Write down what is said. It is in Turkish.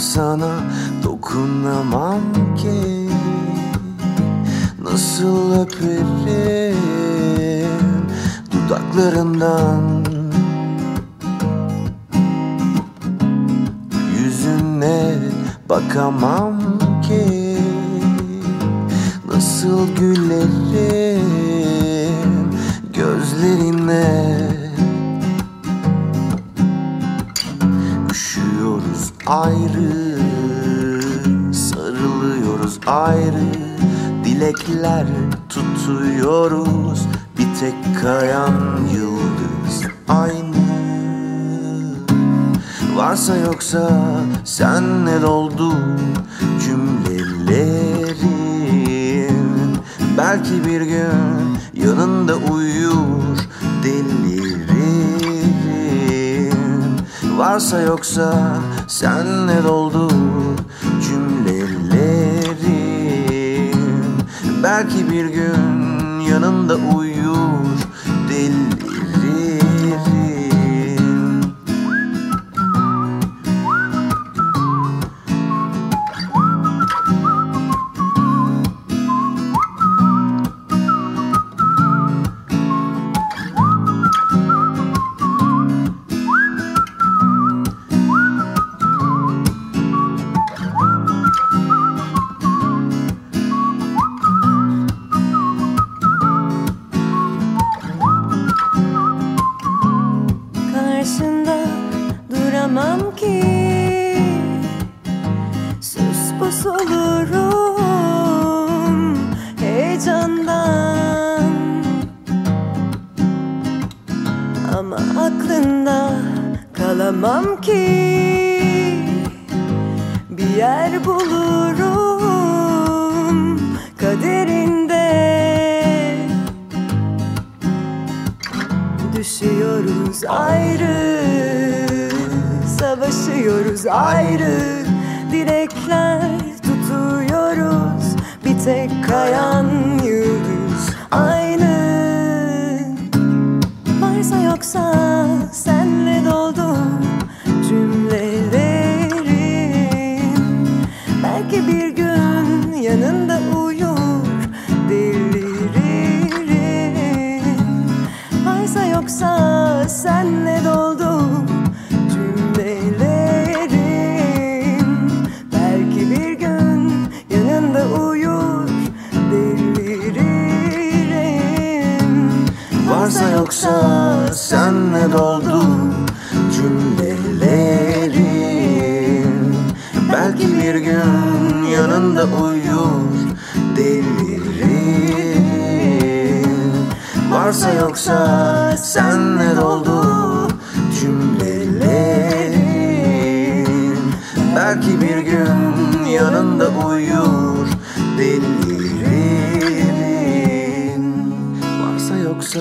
Sana dokunamam ki. Nasıl öperim dudaklarından? Yüzüne bakamam ki. Nasıl gülerim gözlerine ayrı Sarılıyoruz ayrı Dilekler tutuyoruz Bir tek kayan yıldız aynı. Varsa yoksa senle doldu cümlelerim Belki bir gün yanında uyur delirim Varsa yoksa senle doldu cümlelerim Belki bir gün yanında uyur delirim kalamam ki Bir yer bulurum kaderinde. Düşüyoruz ayrı Savaşıyoruz ayrı. Dilekler tutuyoruz Bir tek kayan yıldız aynı. Varsa yoksa senle doldu Varsa senle doldu cümlelerim Belki bir gün yanında uyur deliririm. Varsa yoksa senle doldu cümlelerim Belki bir gün yanında uyur delirim Varsa yoksa senle doldu cümlelerim. Belki bir gün yanında uyur delirim Varsa yoksa